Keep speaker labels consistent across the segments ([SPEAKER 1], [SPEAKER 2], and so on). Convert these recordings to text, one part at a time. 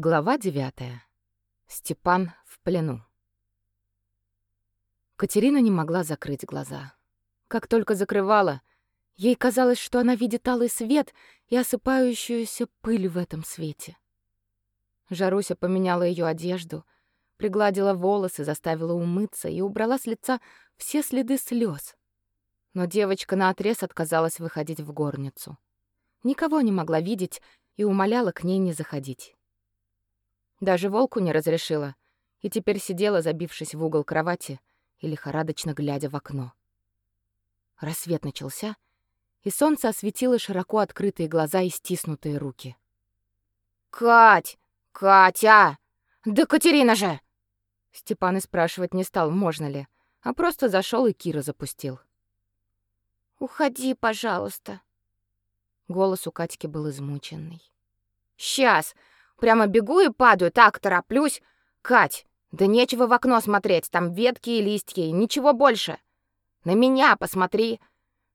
[SPEAKER 1] Глава 9. Степан в плену. Катерина не могла закрыть глаза. Как только закрывала, ей казалось, что она видит алый свет и осыпающуюся пыль в этом свете. Жаруся поменяла ее одежду, пригладила волосы, заставила умыться и убрала с лица все следы слез. Но девочка наотрез отказалась выходить в горницу. Никого не могла видеть и умоляла к ней не заходить. Даже волку не разрешила, и теперь сидела, забившись в угол кровати и лихорадочно глядя в окно. Рассвет начался, и солнце осветило широко открытые глаза и стиснутые руки.
[SPEAKER 2] «Кать! Катя! Да Катерина же!»
[SPEAKER 1] Степан и спрашивать не стал, можно ли, а просто зашел и Кира запустил.
[SPEAKER 2] «Уходи, пожалуйста».
[SPEAKER 1] Голос у Катьки был измученный.
[SPEAKER 2] «Сейчас! Прямо бегу и падаю, так тороплюсь. Кать, да нечего в окно смотреть, там ветки и листья, и ничего больше. На меня посмотри.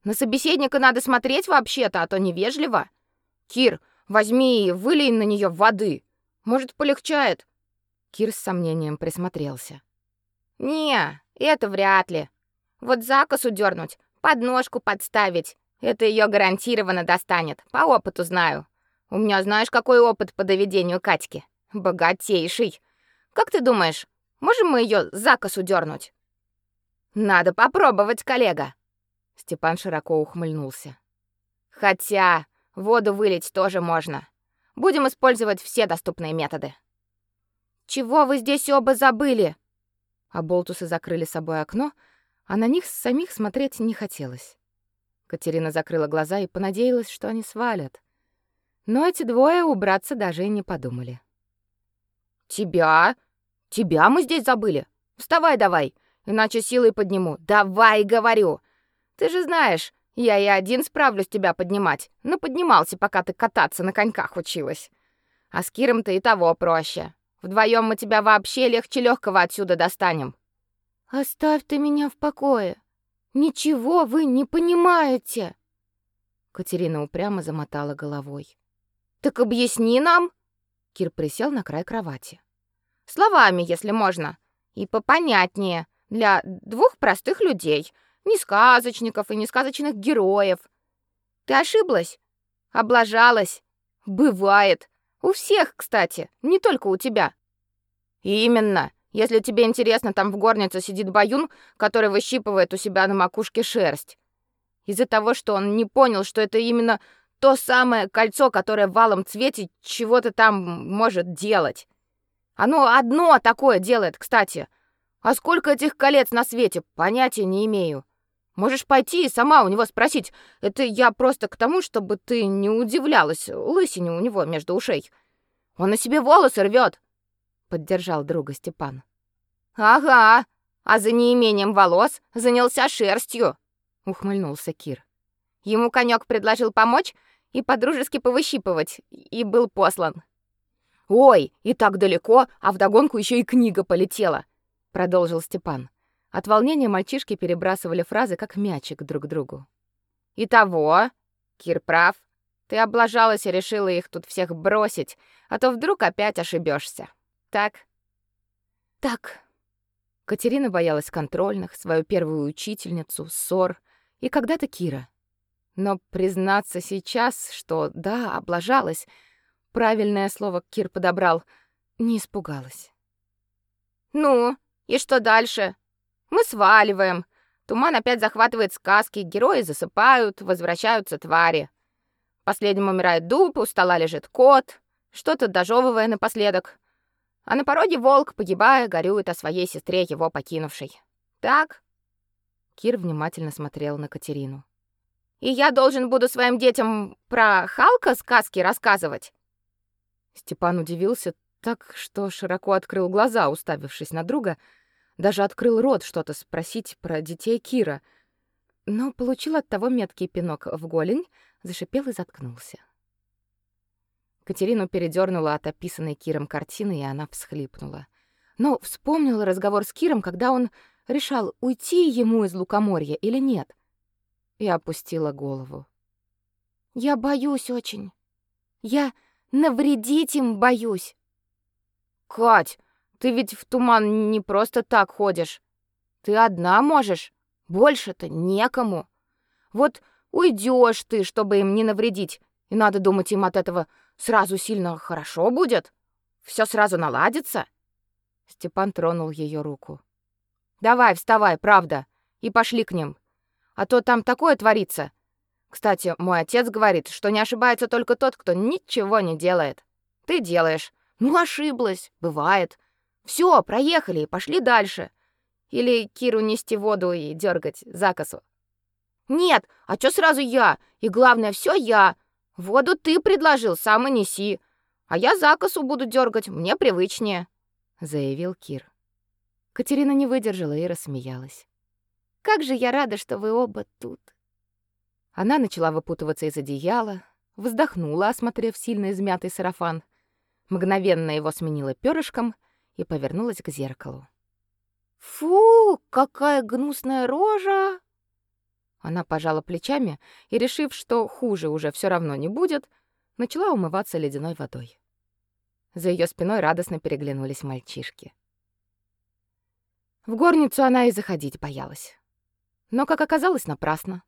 [SPEAKER 2] На собеседника надо смотреть вообще-то, а то невежливо. Кир, возьми и вылей на нее воды. Может, полегчает.
[SPEAKER 1] Кир с сомнением присмотрелся.
[SPEAKER 2] Не, это вряд ли. Вот закосу дернуть, подножку подставить. Это ее гарантированно достанет. По опыту знаю. У меня знаешь, какой опыт по доведению Катьки? Богатейший. Как ты думаешь, можем мы ее за косу дернуть? Надо попробовать, коллега.
[SPEAKER 1] Степан широко ухмыльнулся.
[SPEAKER 2] Хотя воду вылить тоже можно. Будем использовать все доступные методы. Чего вы здесь оба забыли?
[SPEAKER 1] А болтусы закрыли собой окно, а на них самих смотреть не хотелось. Катерина закрыла глаза и понадеялась, что они свалят. Но эти двое убраться даже и не подумали.
[SPEAKER 2] «Тебя? Тебя мы здесь забыли? Вставай давай, иначе силой подниму. Давай, говорю! Ты же знаешь, я и один справлюсь тебя поднимать, но поднимался, пока ты кататься на коньках училась. А с Киром-то и того проще. Вдвоем мы тебя вообще легче легкого отсюда достанем».
[SPEAKER 3] «Оставь ты меня в покое. Ничего вы не понимаете!»
[SPEAKER 1] Катерина упрямо замотала головой.
[SPEAKER 2] Так объясни нам. Кир присел на край кровати. Словами, если можно, и попонятнее для двух простых людей, не сказочников и не сказочных героев. Ты ошиблась? Облажалась? Бывает. У всех, кстати, не только у тебя. Именно. Если тебе интересно, там в горнице сидит Баюн, который выщипывает у себя на макушке шерсть. Из-за того, что он не понял, что это именно то самое кольцо, которое валом цвете чего-то там может делать. Оно одно такое делает, кстати. А сколько этих колец на свете, понятия не имею. Можешь пойти и сама у него спросить. Это я просто к тому, чтобы ты не удивлялась лысине у него между ушей. Он на себе волосы рвет, поддержал друга Степан. Ага, а за неимением волос занялся шерстью, ухмыльнулся Кир. Ему конек предложил помочь, и подружески повыщипывать, и был послан. «Ой, и так далеко, а вдогонку еще и книга полетела», — продолжил Степан. От волнения мальчишки перебрасывали фразы, как мячик друг к другу. «И того, Кир прав, ты облажалась и решила их тут всех бросить, а то вдруг опять ошибешься. Так?»
[SPEAKER 3] «Так».
[SPEAKER 1] Катерина боялась контрольных, свою первую учительницу, ссор и когда-то Кира — но признаться сейчас, что да, облажалась, правильное слово Кир подобрал, не испугалась.
[SPEAKER 2] Ну, и что дальше? Мы сваливаем. Туман опять захватывает сказки, герои засыпают, возвращаются твари. Последним умирает дуб, у стола лежит кот, что-то дожевывая напоследок. А на пороге волк, погибая, горюет о своей сестре, его покинувшей. Так?
[SPEAKER 1] Кир внимательно смотрел на Катерину.
[SPEAKER 2] И я должен буду своим детям про Халка сказки рассказывать.
[SPEAKER 1] Степан удивился так, что широко открыл глаза, уставившись на друга, даже открыл рот что-то спросить про детей Кира, но получил от того меткий пинок в голень, зашипел и заткнулся. Катерину передернула от описанной Киром картины, и она всхлипнула. Но вспомнила разговор с Киром, когда он решал, уйти ему из Лукоморья или нет — и опустила голову.
[SPEAKER 3] Я боюсь очень. Я навредить им боюсь.
[SPEAKER 2] Кать, ты ведь в туман не просто так ходишь. Ты одна можешь. Больше-то некому. Вот уйдешь ты, чтобы им не навредить, и надо думать, им от этого сразу сильно хорошо будет. Все сразу наладится. Степан тронул ее руку. Давай, вставай, правда, и пошли к ним. А то там такое творится. Кстати, мой отец говорит, что не ошибается только тот, кто ничего не делает. Ты делаешь. Ну, ошиблась, бывает. Все, проехали, пошли дальше. Или Киру нести воду и дергать за косу. Нет, а что сразу я? И главное, все я. Воду ты предложил, сам и неси. А я за косу буду дергать, мне привычнее, заявил Кир. Катерина не выдержала и рассмеялась. Как же я рада, что вы оба тут. Она начала выпутываться из одеяла, вздохнула, осмотрев сильно измятый сарафан, мгновенно его сменила перышком и повернулась к зеркалу. Фу, какая гнусная рожа! Она пожала плечами и, решив, что хуже уже все равно не будет, начала умываться ледяной водой. За ее спиной радостно переглянулись мальчишки. В горницу она и заходить боялась. Но, как оказалось, напрасно.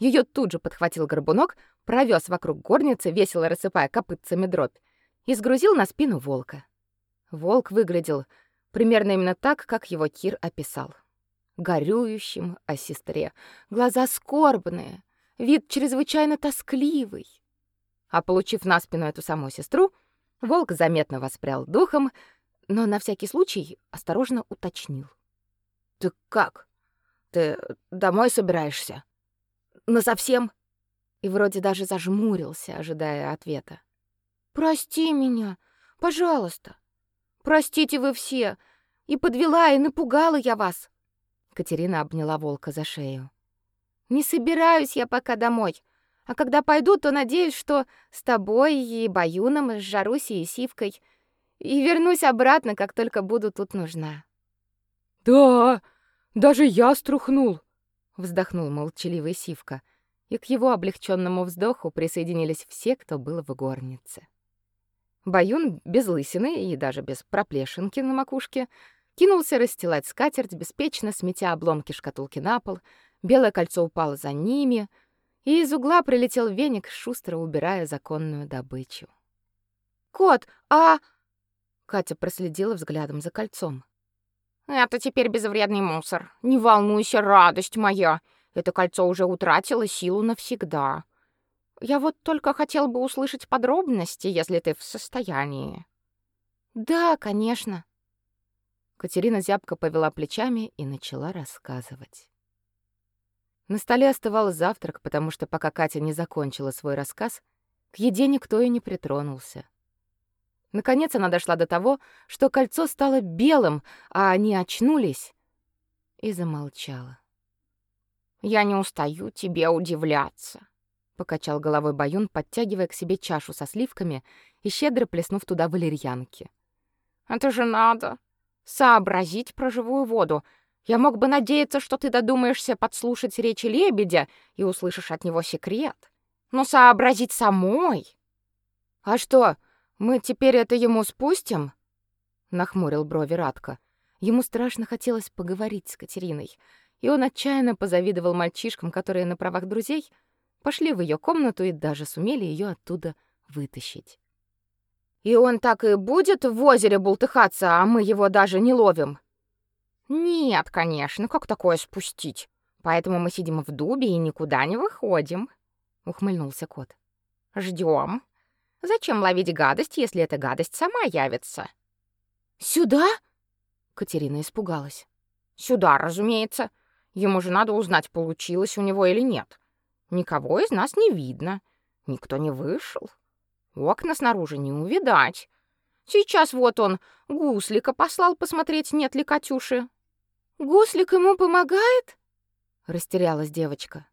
[SPEAKER 2] Ее тут же подхватил горбунок, провез вокруг горницы, весело рассыпая копытцами дробь, и сгрузил на спину волка. Волк выглядел примерно именно так, как его Кир описал. Горюющим о сестре, глаза скорбные, вид чрезвычайно тоскливый. А получив на спину эту саму сестру, волк заметно воспрял духом, но на всякий случай осторожно уточнил. «Ты как? Ты домой собираешься?» На совсем? И вроде даже зажмурился, ожидая ответа. Прости меня, пожалуйста. Простите вы все. И подвела, и напугала я вас. Катерина обняла волка за шею. Не собираюсь я пока домой. А когда пойду, то надеюсь, что с тобой и Баюном, и с Жарусей и Сивкой и вернусь обратно, как только буду тут нужна.
[SPEAKER 1] Да, даже я струхнул, вздохнул молчаливый Сивка, и к его облегченному вздоху присоединились все, кто был в горнице. Баюн без лысины и даже без проплешинки на макушке кинулся расстилать скатерть, беспечно сметя обломки шкатулки на пол. Белое кольцо упало за ними, и из угла прилетел веник, шустро убирая законную добычу.
[SPEAKER 2] «Кот, а...»
[SPEAKER 1] Катя проследила взглядом за кольцом.
[SPEAKER 2] Это теперь безвредный мусор. Не волнуйся, радость моя. Это кольцо уже утратило силу навсегда. Я вот только хотел бы услышать подробности, если ты в состоянии.
[SPEAKER 1] Да, конечно. Катерина зябко повела плечами и начала рассказывать. На столе оставался завтрак, потому что пока Катя не закончила свой рассказ, к еде никто и не притронулся. Наконец она дошла до того, что кольцо стало белым, а они очнулись, и замолчала.
[SPEAKER 2] «Я не устаю тебе удивляться», —
[SPEAKER 1] покачал головой Баюн, подтягивая к себе чашу со сливками и щедро плеснув туда валерьянки.
[SPEAKER 2] «Это же надо сообразить про живую воду. Я мог бы надеяться, что ты додумаешься подслушать речи лебедя и услышишь от него секрет. Но сообразить самой...»
[SPEAKER 1] «А что, мы теперь это ему спустим? нахмурил брови Радко. Ему страшно хотелось поговорить с Катериной, и он отчаянно позавидовал мальчишкам, которые на правах друзей пошли в ее комнату и даже сумели ее оттуда вытащить.
[SPEAKER 2] И он так и будет в озере бултыхаться, а мы его даже не ловим. Нет, конечно, как такое спустить? Поэтому мы сидим в дубе и никуда не выходим, ухмыльнулся кот. Ждем. Зачем ловить гадость, если эта гадость сама явится?
[SPEAKER 1] Сюда? Катерина испугалась.
[SPEAKER 2] Сюда, разумеется. Ему же надо узнать, получилось у него или нет. Никого из нас не видно. Никто не вышел. Окна снаружи не увидать. Сейчас вот он гуслика послал посмотреть, нет ли Катюши.
[SPEAKER 1] Гуслик ему помогает? Растерялась девочка.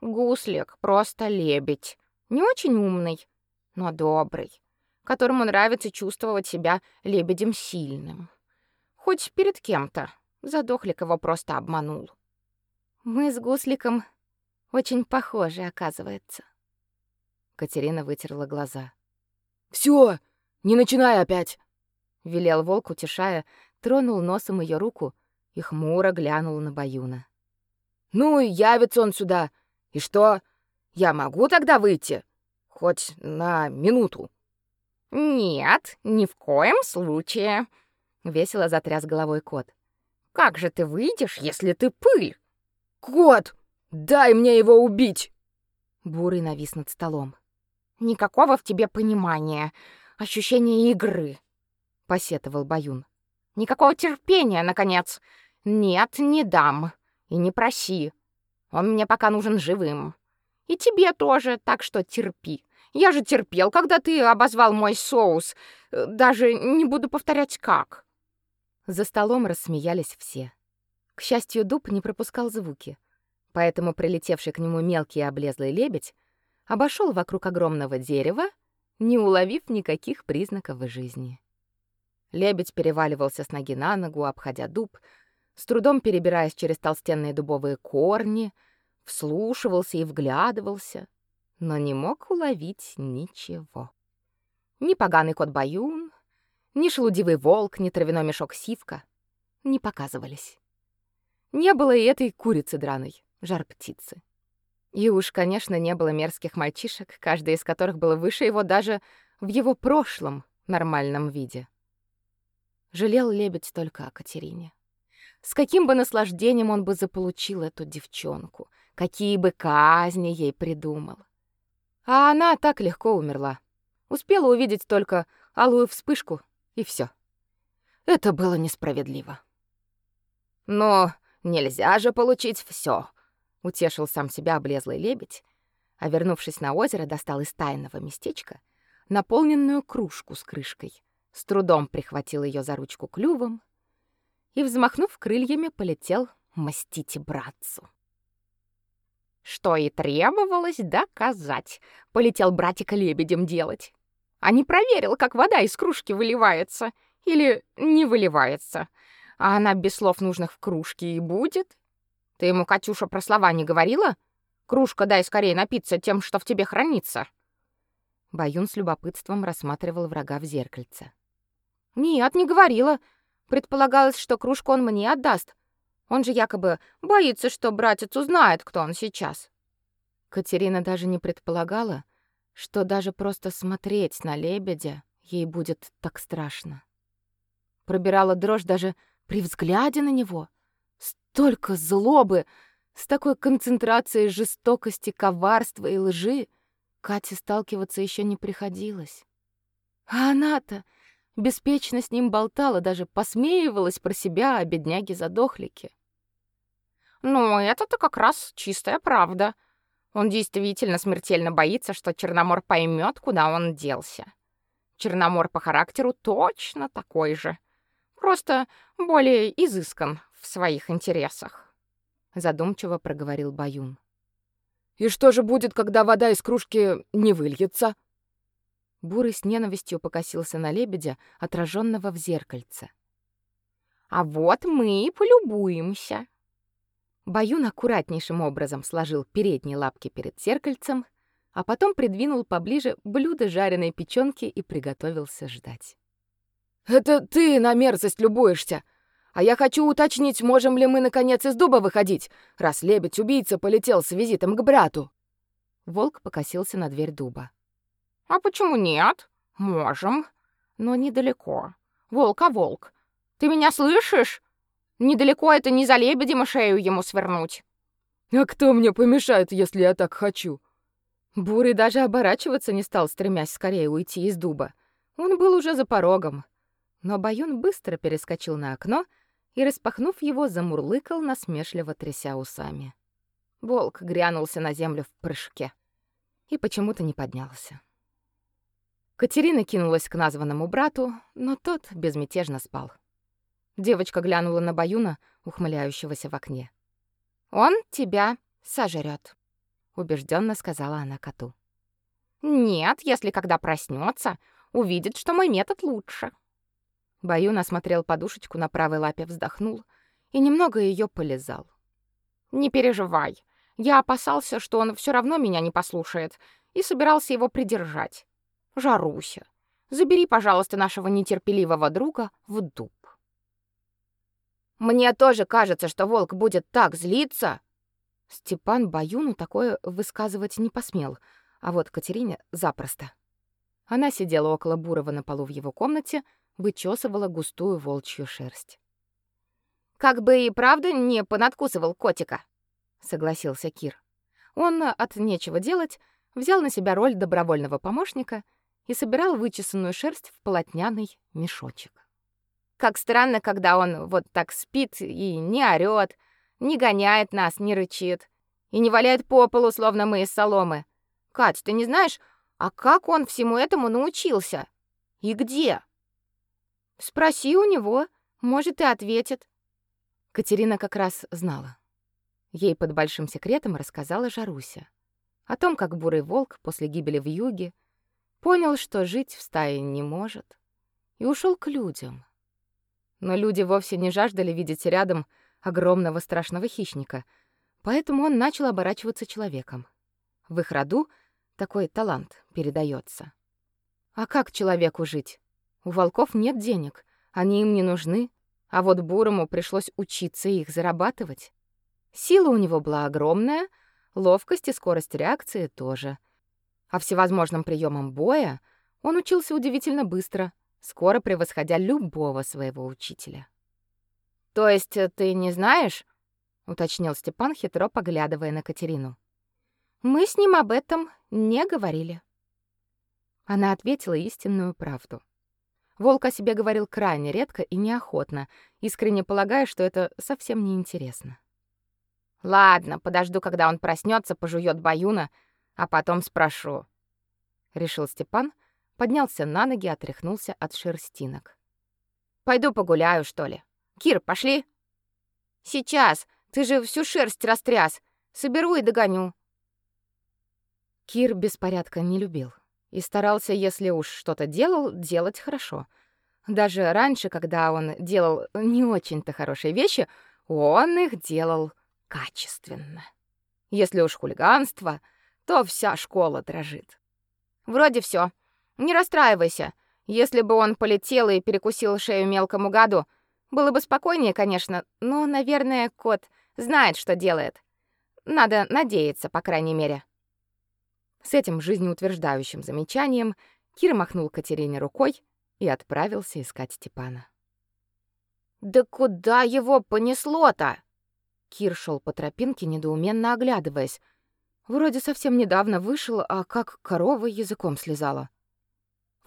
[SPEAKER 2] Гуслик просто лебедь. Не очень умный, но добрый, которому нравится чувствовать себя лебедем сильным. Хоть перед кем-то. Задохлик его просто обманул.
[SPEAKER 1] Мы с Гусликом очень похожи, оказывается. Катерина вытерла глаза. Все, не начинай опять, велел волк, утешая, тронул носом ее руку и хмуро глянул на Баюна.
[SPEAKER 4] Ну и явится он сюда. И что? Я могу тогда выйти? Хоть на минуту.
[SPEAKER 2] Нет, ни в коем случае, весело затряс головой кот. Как же ты выйдешь, если ты пыль?
[SPEAKER 4] Кот, дай мне его убить.
[SPEAKER 1] Бурый навис над столом.
[SPEAKER 2] Никакого в тебе понимания, ощущения игры,
[SPEAKER 1] посетовал Баюн.
[SPEAKER 2] Никакого терпения, наконец. Нет, не дам. И не проси. Он мне пока нужен живым. И тебе тоже, так что терпи. Я же терпел, когда ты обозвал мой соус. Э, даже не буду повторять как.
[SPEAKER 1] За столом рассмеялись все. К счастью, дуб не пропускал звуки, поэтому прилетевший к нему мелкий облезлый лебедь обошел вокруг огромного дерева, не уловив никаких признаков жизни. Лебедь переваливался с ноги на ногу, обходя дуб, с трудом перебираясь через толстенные дубовые корни, вслушивался и вглядывался, но не мог уловить ничего. Ни поганый кот Баюн, ни шелудивый волк, ни травяной мешок Сивка не показывались. Не было и этой курицы драной, жар-птицы. И уж, конечно, не было мерзких мальчишек, каждый из которых был выше его даже в его прошлом нормальном виде. Жалел лебедь только о Катерине. С каким бы наслаждением он бы заполучил эту девчонку, какие бы казни ей придумал. А она так легко умерла. Успела увидеть только алую вспышку, и все. Это было несправедливо.
[SPEAKER 4] Но нельзя же получить все,
[SPEAKER 1] утешил сам себя облезлый лебедь, а вернувшись на озеро, достал из тайного местечка наполненную кружку с крышкой, с трудом прихватил ее за ручку клювом и, взмахнув крыльями, полетел мстить братцу.
[SPEAKER 2] Что и требовалось доказать. Полетел братика лебедем делать. А не проверил, как вода из кружки выливается. Или не выливается. А она без слов нужных в кружке и будет. Ты ему, Катюша, про слова не говорила? Кружка дай скорее напиться тем, что в тебе хранится.
[SPEAKER 1] Баюн с любопытством рассматривал врага в зеркальце.
[SPEAKER 2] Нет, не говорила. Предполагалось, что кружку он мне отдаст, он же якобы боится, что братец узнает, кто он сейчас.
[SPEAKER 1] Катерина даже не предполагала, что даже просто смотреть на лебедя ей будет так страшно. Пробирала дрожь даже при взгляде на него. Столько злобы, с такой концентрацией жестокости, коварства и лжи Кате сталкиваться еще не приходилось. А она-то беспечно с ним болтала, даже посмеивалась про себя о бедняге-задохлике.
[SPEAKER 2] «Ну, это-то как раз чистая правда. Он действительно смертельно боится, что Черномор поймет, куда он делся. Черномор по характеру точно такой же, просто более изыскан в своих интересах», —
[SPEAKER 1] задумчиво проговорил Баюн.
[SPEAKER 4] «И что же будет, когда вода из кружки не выльется?»
[SPEAKER 1] Бурый с ненавистью покосился на лебедя, отраженного в зеркальце.
[SPEAKER 2] «А вот мы и полюбуемся».
[SPEAKER 1] Баюн аккуратнейшим образом сложил передние лапки перед зеркальцем, а потом придвинул поближе блюдо жареной печёнки и приготовился ждать.
[SPEAKER 4] «Это ты на мерзость любуешься! А я хочу уточнить, можем ли мы, наконец, из дуба выходить, раз лебедь-убийца полетел с визитом к брату!»
[SPEAKER 1] Волк покосился на дверь дуба.
[SPEAKER 2] А почему нет? Можем, но недалеко. Волк, а волк. Ты меня слышишь? Недалеко это не за лебедем и шею ему свернуть.
[SPEAKER 4] А кто мне помешает, если я так хочу?
[SPEAKER 1] Бурый даже оборачиваться не стал, стремясь скорее уйти из дуба. Он был уже за порогом. Но Баюн быстро перескочил на окно и, распахнув его, замурлыкал, насмешливо тряся усами. Волк грянулся на землю в прыжке и почему-то не поднялся. Катерина кинулась к названному брату, но тот безмятежно спал. Девочка глянула на Баюна, ухмыляющегося в окне.
[SPEAKER 2] «Он тебя сожрет,
[SPEAKER 1] убежденно сказала она коту.
[SPEAKER 2] «Нет, если когда проснется, увидит, что мой метод лучше».
[SPEAKER 1] Баюн осмотрел подушечку на правой лапе, вздохнул и немного ее полизал.
[SPEAKER 2] «Не переживай. Я опасался, что он все равно меня не послушает, и собирался его придержать. Жаруся. Забери, пожалуйста, нашего нетерпеливого друга в дуб. Мне тоже кажется, что волк будет так злиться.
[SPEAKER 1] Степан Баюну такое высказывать не посмел, а вот Катерине запросто. Она сидела около Бурова на полу в его комнате, вычесывала густую волчью шерсть.
[SPEAKER 2] Как бы и правда не понадкусывал котика,
[SPEAKER 1] согласился Кир. Он от нечего делать взял на себя роль добровольного помощника и собирал вычесанную шерсть в полотняный мешочек.
[SPEAKER 2] Как странно, когда он вот так спит и не орёт, не гоняет нас, не рычит и не валяет по полу, словно мы из соломы. Кать, ты не знаешь, а как он всему этому научился? И где?
[SPEAKER 3] Спроси у него, может, и ответит.
[SPEAKER 1] Катерина как раз знала. Ей под большим секретом рассказала Жаруся о том, как бурый волк после гибели в юге понял, что жить в стае не может, и ушел к людям. Но люди вовсе не жаждали видеть рядом огромного страшного хищника, поэтому он начал оборачиваться человеком. В их роду такой талант передается. А как человеку жить? У волков нет денег, они им не нужны, а вот бурому пришлось учиться их зарабатывать. Сила у него была огромная, ловкость и скорость реакции тоже. А всевозможным приемам боя он учился удивительно быстро, скоро превосходя любого своего учителя.
[SPEAKER 2] То есть э, ты не знаешь?
[SPEAKER 1] уточнил Степан, хитро поглядывая на Катерину.
[SPEAKER 3] Мы с ним об этом не говорили.
[SPEAKER 1] Она ответила истинную правду. Волк о себе говорил крайне редко и неохотно, искренне полагая, что это совсем не интересно.
[SPEAKER 2] Ладно, подожду, когда он проснется, пожует баюна, а потом спрошу.
[SPEAKER 1] Решил Степан, поднялся на ноги, отряхнулся от шерстинок.
[SPEAKER 2] Пойду погуляю, что ли. Кир, пошли. Сейчас. Ты же всю шерсть растряс. Соберу и догоню.
[SPEAKER 1] Кир беспорядка не любил и старался, если уж что-то делал, делать хорошо. Даже раньше, когда он делал не очень-то хорошие вещи, он их делал качественно. Если уж хулиганство, то вся школа дрожит.
[SPEAKER 2] Вроде все. Не расстраивайся. Если бы он полетел и перекусил шею мелкому гаду, было бы спокойнее, конечно, но, наверное, кот знает, что делает. Надо надеяться, по крайней мере.
[SPEAKER 1] С этим жизнеутверждающим замечанием Кир махнул Катерине рукой и отправился искать Степана.
[SPEAKER 2] Да куда его понесло-то?
[SPEAKER 1] Кир шел по тропинке, недоуменно оглядываясь. Вроде совсем недавно вышел, а как корова языком слезала.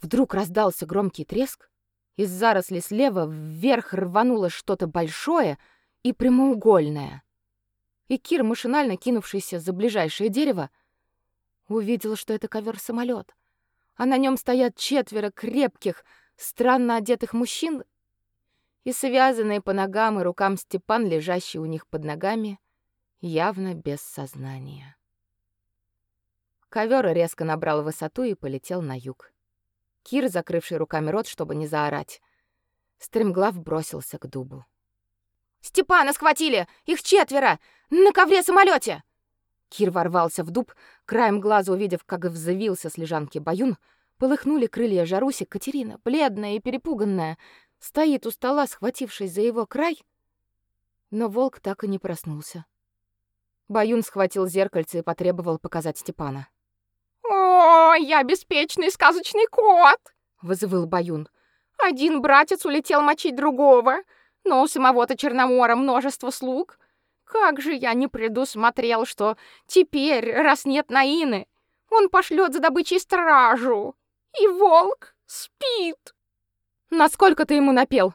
[SPEAKER 1] Вдруг раздался громкий треск. Из заросли слева вверх рвануло что-то большое и прямоугольное. И Кир, машинально кинувшийся за ближайшее дерево, увидел, что это ковер самолет а на нем стоят четверо крепких, странно одетых мужчин и связанный по ногам и рукам Степан, лежащий у них под ногами, явно без сознания. Ковер резко набрал высоту и полетел на юг. Кир, закрывший руками рот, чтобы не заорать, стремглав бросился к дубу.
[SPEAKER 2] «Степана схватили! Их четверо! На ковре самолете!
[SPEAKER 1] Кир ворвался в дуб, краем глаза увидев, как взвился с лежанки Баюн, полыхнули крылья Жаруси, Катерина, бледная и перепуганная, стоит у стола, схватившись за его край, но волк так и не проснулся. Баюн схватил зеркальце и потребовал показать Степана.
[SPEAKER 3] «О, я беспечный сказочный кот!»
[SPEAKER 1] — вызывал Баюн.
[SPEAKER 3] «Один братец улетел мочить другого, но у самого-то Черномора множество слуг. Как же я не предусмотрел, что теперь, раз нет Наины, он пошлет за добычей стражу, и волк спит!»
[SPEAKER 1] Насколько ты ему напел?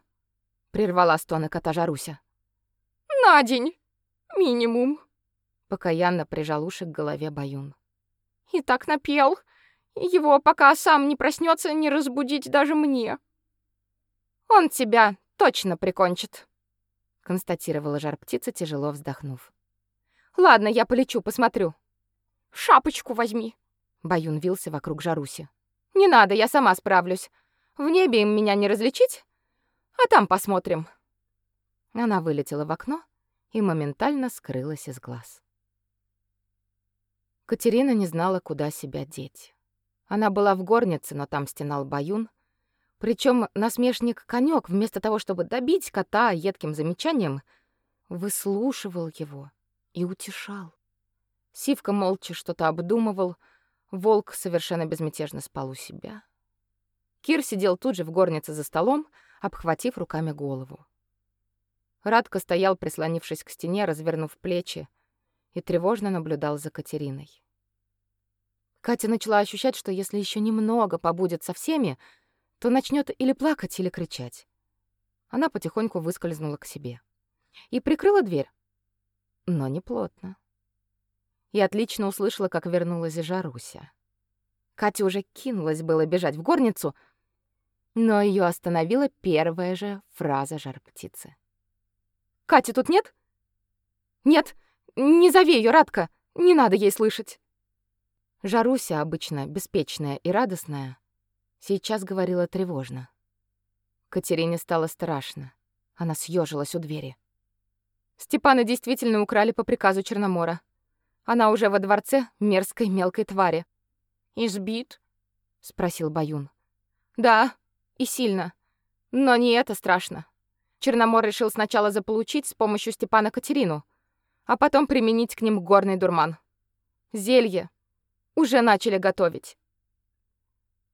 [SPEAKER 1] прервала стоны кота Жаруся.
[SPEAKER 3] На день. Минимум.
[SPEAKER 1] Покаянно прижал уши к голове Баюн.
[SPEAKER 3] И так напел. Его пока сам не проснется, не разбудить даже мне.
[SPEAKER 1] Он тебя точно прикончит, констатировала жар-птица, тяжело вздохнув. Ладно, я полечу, посмотрю.
[SPEAKER 3] Шапочку возьми.
[SPEAKER 1] Баюн вился вокруг Жаруси. Не надо, я сама справлюсь. В небе им меня не различить, а там посмотрим. Она вылетела в окно и моментально скрылась из глаз. Катерина не знала, куда себя деть. Она была в горнице, но там стенал баюн, Причем насмешник конёк вместо того, чтобы добить кота едким замечанием, выслушивал его и утешал. Сивка молча что-то обдумывал, волк совершенно безмятежно спал у себя. Кир сидел тут же в горнице за столом, обхватив руками голову. Радко стоял, прислонившись к стене, развернув плечи, и тревожно наблюдал за Катериной. Катя начала ощущать, что если еще немного побудет со всеми, то начнет или плакать, или кричать. Она потихоньку выскользнула к себе и прикрыла дверь, но не плотно. И отлично услышала, как вернулась Жаруся. Катя уже кинулась было бежать в горницу, но ее остановила первая же фраза жар-птицы. «Кати тут нет?» «Нет, не зови ее, Радка, не надо ей слышать». Жаруся, обычно беспечная и радостная, Сейчас говорила тревожно. Катерине стало страшно. Она съежилась у двери. Степана действительно украли по приказу Черномора. Она уже во дворце мерзкой мелкой твари.
[SPEAKER 2] Избит?
[SPEAKER 1] спросил Баюн. Да, и сильно. Но не это страшно. Черномор решил сначала заполучить с помощью Степана Катерину, а потом применить к ним горный дурман. Зелье уже начали готовить.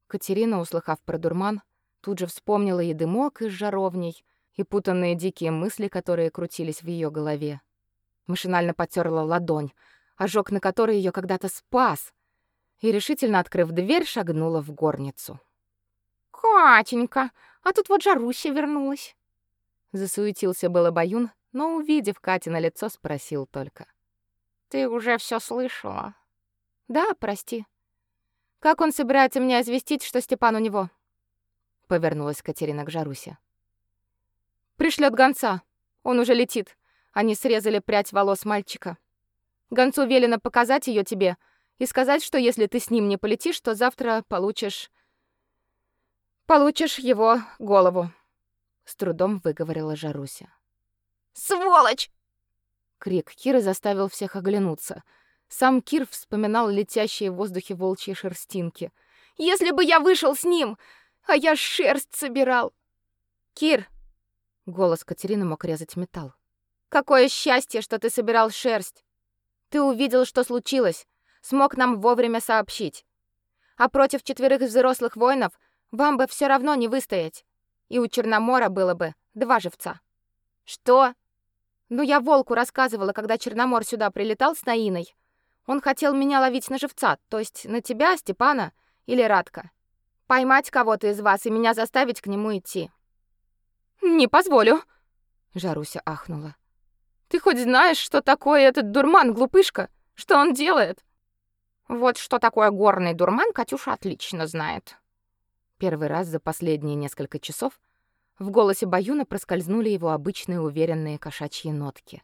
[SPEAKER 1] Катерина, услыхав про дурман, тут же вспомнила и дымок из жаровней, и путанные дикие мысли, которые крутились в ее голове. Машинально потерла ладонь, ожог на которой ее когда-то спас, и решительно открыв дверь, шагнула в горницу.
[SPEAKER 2] Катенька, а тут вот Жаруся вернулась.
[SPEAKER 1] Засуетился было Баюн, но увидев Катя на лицо, спросил только:
[SPEAKER 2] "Ты уже все слышала?"
[SPEAKER 1] "Да, прости", как он собирается меня известить, что Степан у него? Повернулась Катерина к Жарусе. Пришлет гонца. Он уже летит. Они срезали прядь волос мальчика. Гонцу велено показать ее тебе и сказать, что если ты с ним не полетишь, то завтра получишь получишь его голову. С трудом выговорила Жаруся.
[SPEAKER 2] Сволочь!
[SPEAKER 1] Крик Киры заставил всех оглянуться. Сам Кир вспоминал летящие в воздухе волчьи шерстинки. «Если бы я вышел с ним, а я шерсть собирал!» «Кир!» — голос Катерины мог резать металл. «Какое счастье, что ты собирал шерсть! Ты увидел, что случилось, смог нам вовремя сообщить. А против четверых взрослых воинов вам бы все равно не выстоять. И у Черномора было бы два живца». «Что?» «Ну, я Волку рассказывала, когда Черномор сюда прилетал с Наиной. Он хотел меня ловить на живца, то есть на тебя, Степана или Радка. Поймать кого-то из вас и меня заставить к нему идти. Не позволю, Жаруся ахнула. Ты хоть знаешь, что такое этот дурман, глупышка? Что он делает?
[SPEAKER 2] Вот что такое горный дурман, Катюша отлично знает.
[SPEAKER 1] Первый раз за последние несколько часов в голосе Баюна проскользнули его обычные уверенные кошачьи нотки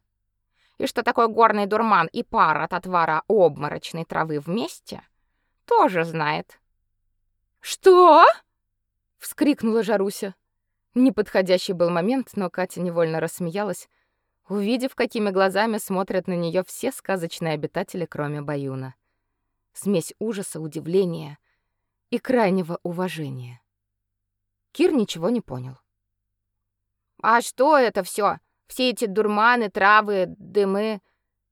[SPEAKER 2] и что такое горный дурман и пар от отвара обморочной травы вместе, тоже знает.
[SPEAKER 1] «Что?» — вскрикнула Жаруся. Неподходящий был момент, но Катя невольно рассмеялась, увидев, какими глазами смотрят на нее все сказочные обитатели, кроме Баюна. Смесь ужаса, удивления и крайнего уважения. Кир ничего не понял.
[SPEAKER 2] «А что это все? Все эти дурманы, травы, дымы.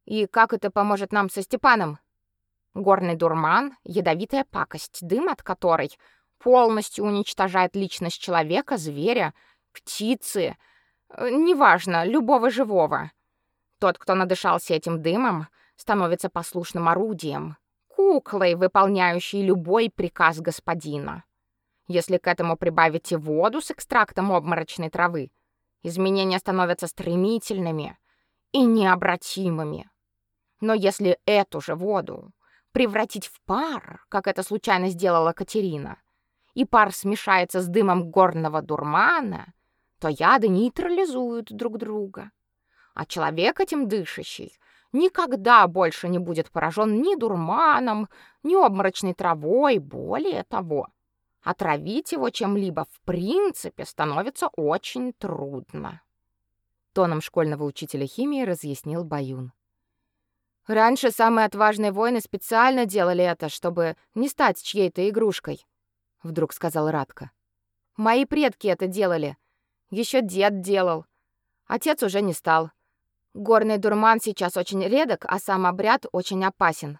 [SPEAKER 2] И как это поможет нам со Степаном? Горный дурман — ядовитая пакость, дым от которой полностью уничтожает личность человека, зверя, птицы, э, неважно, любого живого. Тот, кто надышался этим дымом, становится послушным орудием, куклой, выполняющей любой приказ господина. Если к этому прибавите воду с экстрактом обморочной травы, изменения становятся стремительными и необратимыми. Но если эту же воду превратить в пар, как это случайно сделала Катерина, и пар смешается с дымом горного дурмана, то яды нейтрализуют друг друга. А человек этим дышащий никогда больше не будет поражен ни дурманом, ни обморочной травой, более того, Отравить его чем-либо в принципе становится очень трудно. Тоном школьного учителя химии разъяснил Баюн. Раньше самые отважные воины специально делали это, чтобы не стать чьей-то игрушкой, вдруг сказал Радко.
[SPEAKER 1] Мои предки это делали. Еще дед делал. Отец уже не стал. Горный дурман сейчас очень редок, а сам обряд очень опасен.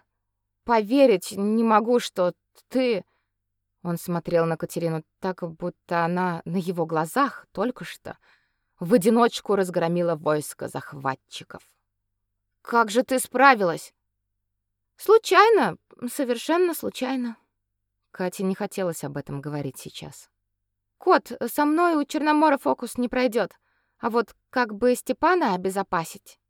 [SPEAKER 1] Поверить не могу, что ты Он смотрел на Катерину так, будто она на его глазах только что в одиночку разгромила войско захватчиков. Как же ты справилась? Случайно, совершенно случайно. Кате не хотелось об этом говорить сейчас. Кот, со мной у Черномора фокус не пройдет. А вот как бы Степана обезопасить?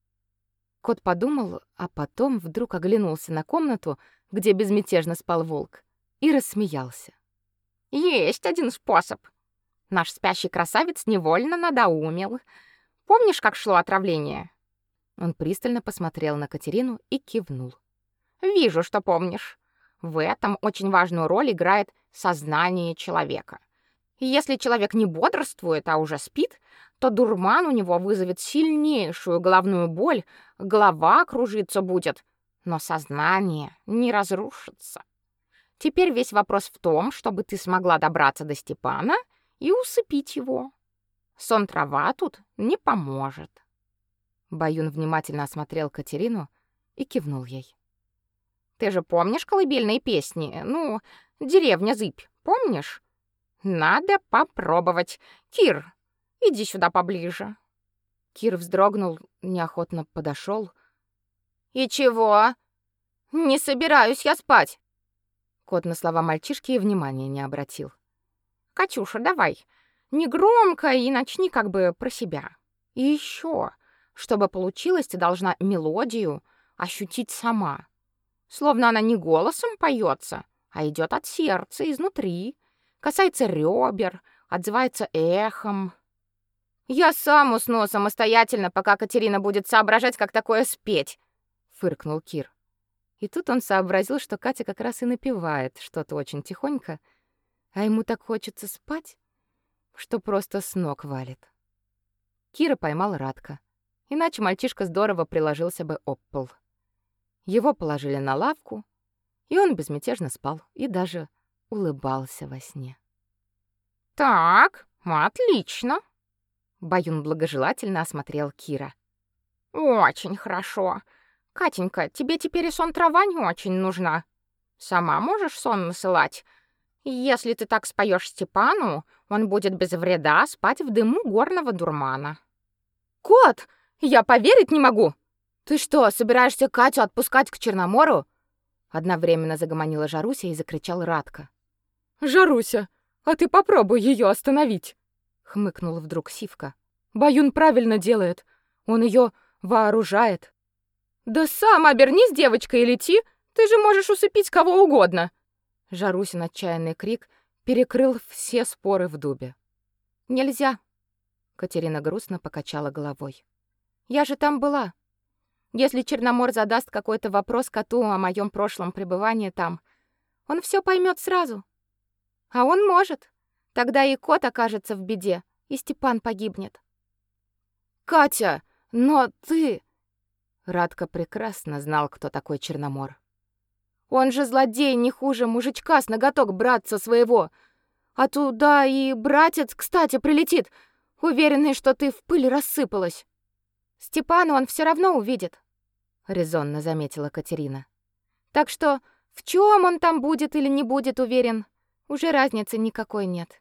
[SPEAKER 1] Кот подумал, а потом вдруг оглянулся на комнату, где безмятежно спал волк, и рассмеялся.
[SPEAKER 3] Есть один способ. Наш спящий красавец невольно надоумил. Помнишь, как шло отравление?
[SPEAKER 1] Он пристально посмотрел на Катерину и кивнул.
[SPEAKER 3] Вижу, что помнишь. В этом очень важную роль играет сознание человека. Если человек не бодрствует, а уже спит, то дурман у него вызовет сильнейшую головную боль, голова кружиться будет, но сознание не разрушится. Теперь весь вопрос в том, чтобы ты смогла добраться до Степана и усыпить его. Сон трава тут не поможет.
[SPEAKER 1] Баюн внимательно осмотрел Катерину и кивнул ей.
[SPEAKER 3] Ты же помнишь колыбельные песни? Ну, деревня Зыбь, помнишь? Надо попробовать. Кир, иди сюда поближе.
[SPEAKER 1] Кир вздрогнул, неохотно подошел.
[SPEAKER 2] И чего? Не собираюсь я спать.
[SPEAKER 1] Кот на слова мальчишки и внимания не обратил.
[SPEAKER 3] Катюша, давай, не громко и начни как бы про себя. И еще, чтобы получилось, ты должна мелодию ощутить сама. Словно она не голосом поется, а идет от сердца, изнутри касается ребер, отзывается эхом.
[SPEAKER 2] Я сам усну самостоятельно, пока Катерина будет соображать, как такое спеть, фыркнул Кир.
[SPEAKER 1] И тут он сообразил, что Катя как раз и напевает что-то очень тихонько, а ему так хочется спать, что просто с ног валит. Кира поймал Радка. Иначе мальчишка здорово приложился бы об пол. Его положили на лавку, и он безмятежно спал и даже улыбался во сне.
[SPEAKER 3] Так, отлично.
[SPEAKER 1] Баюн благожелательно осмотрел Кира.
[SPEAKER 3] Очень хорошо. Катенька, тебе теперь и сон трава не очень нужна. Сама можешь сон насылать. Если ты так споешь Степану, он будет без вреда спать в дыму горного дурмана.
[SPEAKER 1] Кот, я поверить не могу. Ты что, собираешься Катю отпускать к Черномору? Одновременно загомонила Жаруся и закричал Радка. Жаруся, а ты попробуй ее остановить, хмыкнул вдруг Сивка. Баюн правильно делает. Он ее вооружает. Да сам обернись, девочка, и лети. Ты же можешь усыпить кого угодно. Жарусин отчаянный крик перекрыл все споры в дубе. Нельзя. Катерина грустно покачала головой. Я же там была. Если Черномор задаст какой-то вопрос коту о моем прошлом пребывании там, он все поймет сразу. А он может. Тогда и кот окажется в беде, и Степан погибнет. Катя, но ты Радко прекрасно знал, кто такой Черномор. Он же злодей не хуже мужичка с ноготок братца своего. А туда и братец, кстати, прилетит, уверенный, что ты в пыль рассыпалась. Степана он все равно увидит, резонно заметила Катерина. Так что в чем он там будет или не будет уверен, уже разницы никакой нет.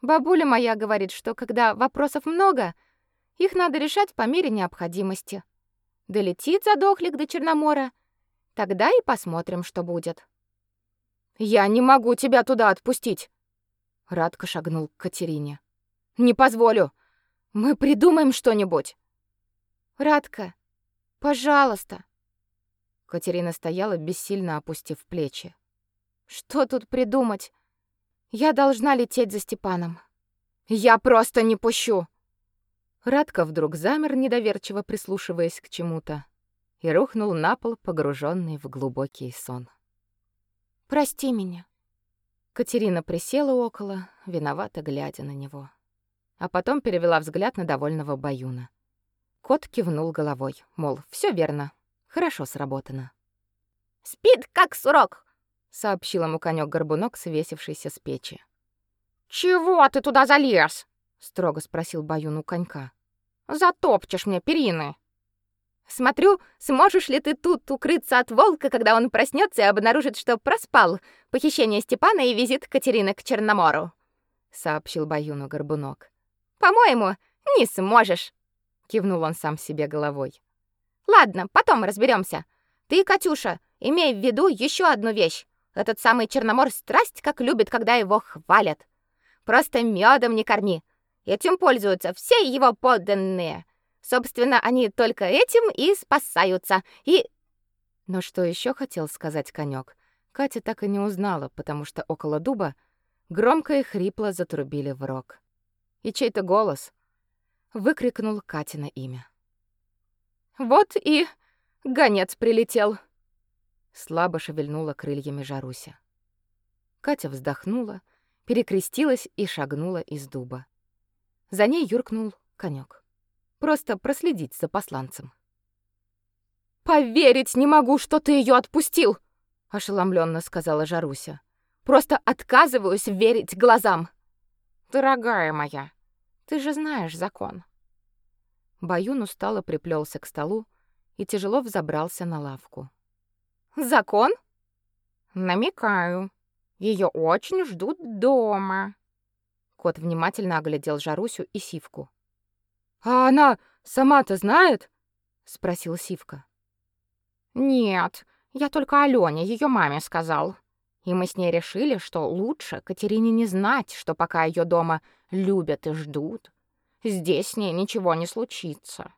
[SPEAKER 1] Бабуля моя говорит, что когда вопросов много, их надо решать по мере необходимости. Долетит задохлик до Черномора, тогда и посмотрим, что будет. Я не могу тебя туда отпустить. Радко шагнул к Катерине. Не позволю. Мы придумаем что-нибудь. Радка, пожалуйста. Катерина стояла бессильно опустив плечи. Что тут придумать? Я должна лететь за Степаном. Я просто не пущу. Радко вдруг замер, недоверчиво прислушиваясь к чему-то, и рухнул на пол, погруженный в глубокий сон. Прости меня. Катерина присела около, виновато глядя на него, а потом перевела взгляд на довольного Баюна. Кот кивнул головой, мол, все верно, хорошо сработано.
[SPEAKER 2] Спит как сурок,
[SPEAKER 1] сообщил ему конёк горбунок, свесившийся с печи.
[SPEAKER 3] Чего ты туда залез?
[SPEAKER 1] Строго спросил Баюн у конька.
[SPEAKER 3] Затопчешь мне перины.
[SPEAKER 2] Смотрю, сможешь ли ты тут укрыться от волка, когда он проснется и обнаружит, что проспал похищение Степана и визит Катерины к Черномору, сообщил Баюну Горбунок. По-моему, не сможешь, кивнул он сам себе головой. Ладно, потом разберемся. Ты, Катюша, имей в виду еще одну вещь. Этот самый Черномор страсть как любит, когда его хвалят. Просто медом не корми. Этим пользуются все его подданные. Собственно, они только этим и спасаются. И
[SPEAKER 1] Но что еще хотел сказать конек? Катя так и не узнала, потому что около дуба громко и хрипло затрубили в рог. И чей-то голос выкрикнул Катина имя.
[SPEAKER 3] Вот и гонец прилетел.
[SPEAKER 1] Слабо шевельнула крыльями Жаруся. Катя вздохнула, перекрестилась и шагнула из дуба. За ней юркнул конек. Просто проследить за посланцем.
[SPEAKER 3] Поверить не могу, что ты ее отпустил,
[SPEAKER 1] ошеломленно сказала Жаруся. Просто отказываюсь верить глазам.
[SPEAKER 3] Дорогая моя, ты же знаешь закон.
[SPEAKER 1] Баюн устало приплелся к столу и тяжело взобрался на лавку.
[SPEAKER 3] Закон? Намекаю. Ее очень ждут дома.
[SPEAKER 1] Кот внимательно оглядел Жарусю и Сивку.
[SPEAKER 4] А она сама-то знает? спросил Сивка.
[SPEAKER 3] Нет, я только Алёне, ее маме сказал. И мы с ней решили, что лучше Катерине не знать, что пока ее дома любят и ждут, здесь с ней ничего не случится.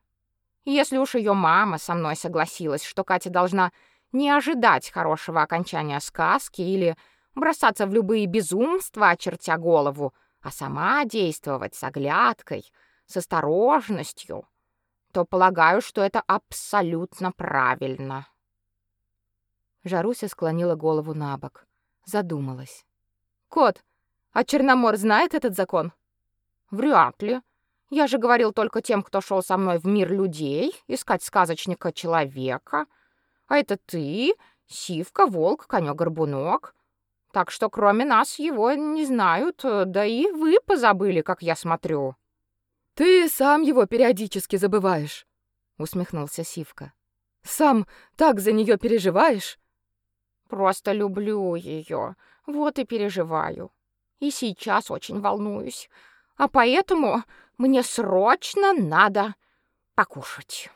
[SPEAKER 3] Если уж ее мама со мной согласилась, что Катя должна не ожидать хорошего окончания сказки или бросаться в любые безумства, очертя голову, а сама действовать с оглядкой, с осторожностью, то полагаю, что это абсолютно правильно.
[SPEAKER 1] Жаруся склонила голову на бок, задумалась.
[SPEAKER 4] Кот, а Черномор знает этот закон?
[SPEAKER 3] Вряд ли. Я же говорил только тем, кто шел со мной в мир людей, искать сказочника человека. А это ты, Сивка, Волк, Конёк-Горбунок. Так что кроме нас его не знают, да и вы позабыли, как я смотрю.
[SPEAKER 4] Ты сам его периодически забываешь, усмехнулся Сивка. Сам так за нее переживаешь?
[SPEAKER 3] Просто люблю ее, вот и переживаю. И сейчас очень волнуюсь. А поэтому мне срочно надо покушать.